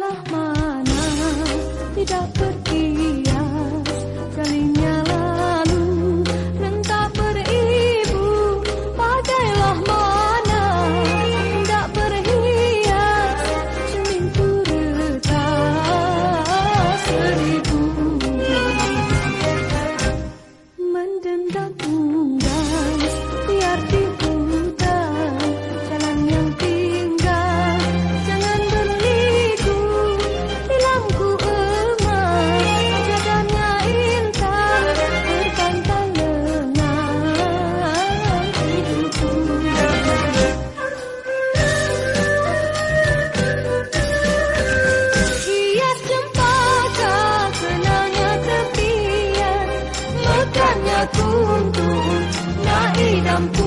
Daerah mana? Tidak freedom